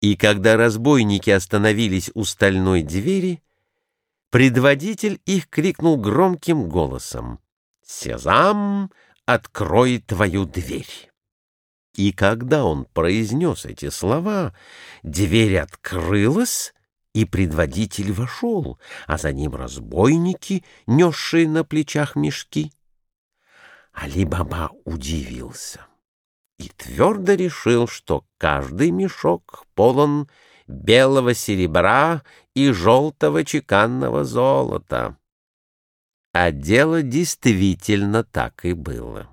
И когда разбойники остановились у стальной двери, предводитель их крикнул громким голосом «Сезам, открой твою дверь!» И когда он произнес эти слова, дверь открылась, и предводитель вошел, а за ним разбойники, несшие на плечах мешки. Али-Баба удивился и твердо решил, что каждый мешок полон белого серебра и желтого чеканного золота. А дело действительно так и было.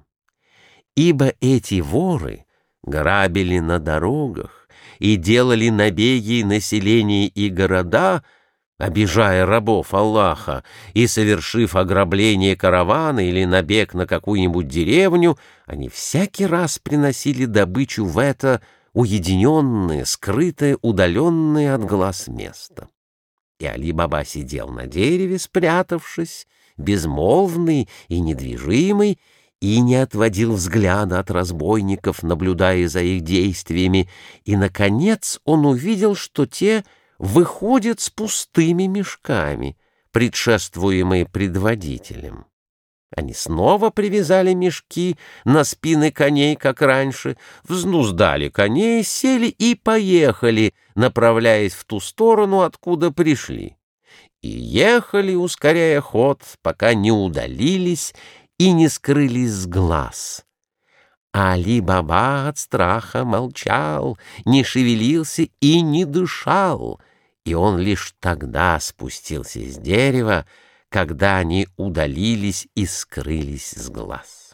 Ибо эти воры грабили на дорогах и делали набеги населения и города — обижая рабов Аллаха, и, совершив ограбление каравана или набег на какую-нибудь деревню, они всякий раз приносили добычу в это уединенное, скрытое, удаленное от глаз место. И Али-Баба сидел на дереве, спрятавшись, безмолвный и недвижимый, и не отводил взгляда от разбойников, наблюдая за их действиями, и, наконец, он увидел, что те — выходит с пустыми мешками, предшествуемые предводителем. Они снова привязали мешки на спины коней, как раньше, взнуздали коней, сели и поехали, направляясь в ту сторону, откуда пришли. И ехали, ускоряя ход, пока не удалились и не скрылись с глаз. Али-Баба от страха молчал, не шевелился и не дышал, и он лишь тогда спустился с дерева, когда они удалились и скрылись с глаз.